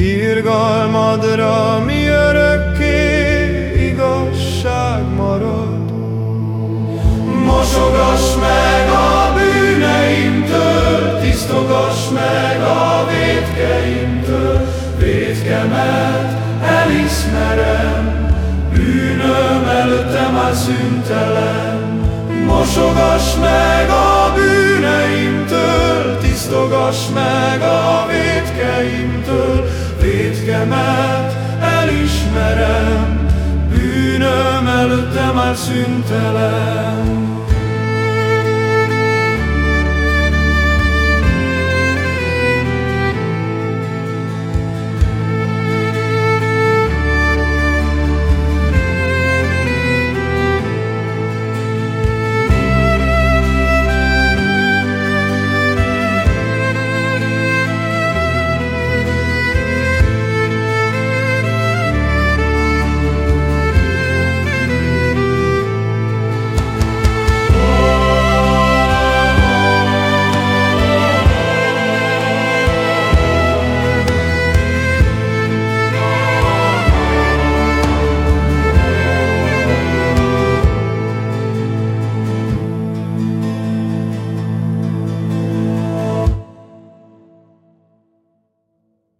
Irgalmadra mi örökké igazság marad. Mosogass meg a bűneimtől, tisztogass meg a védkeimtől, védkemet elismerem, bűnöm előttem a szüntelen. Mosogass meg a tisztogass meg a védkeimtől, védkemet elismerem, bűnöm előtte már szüntelen.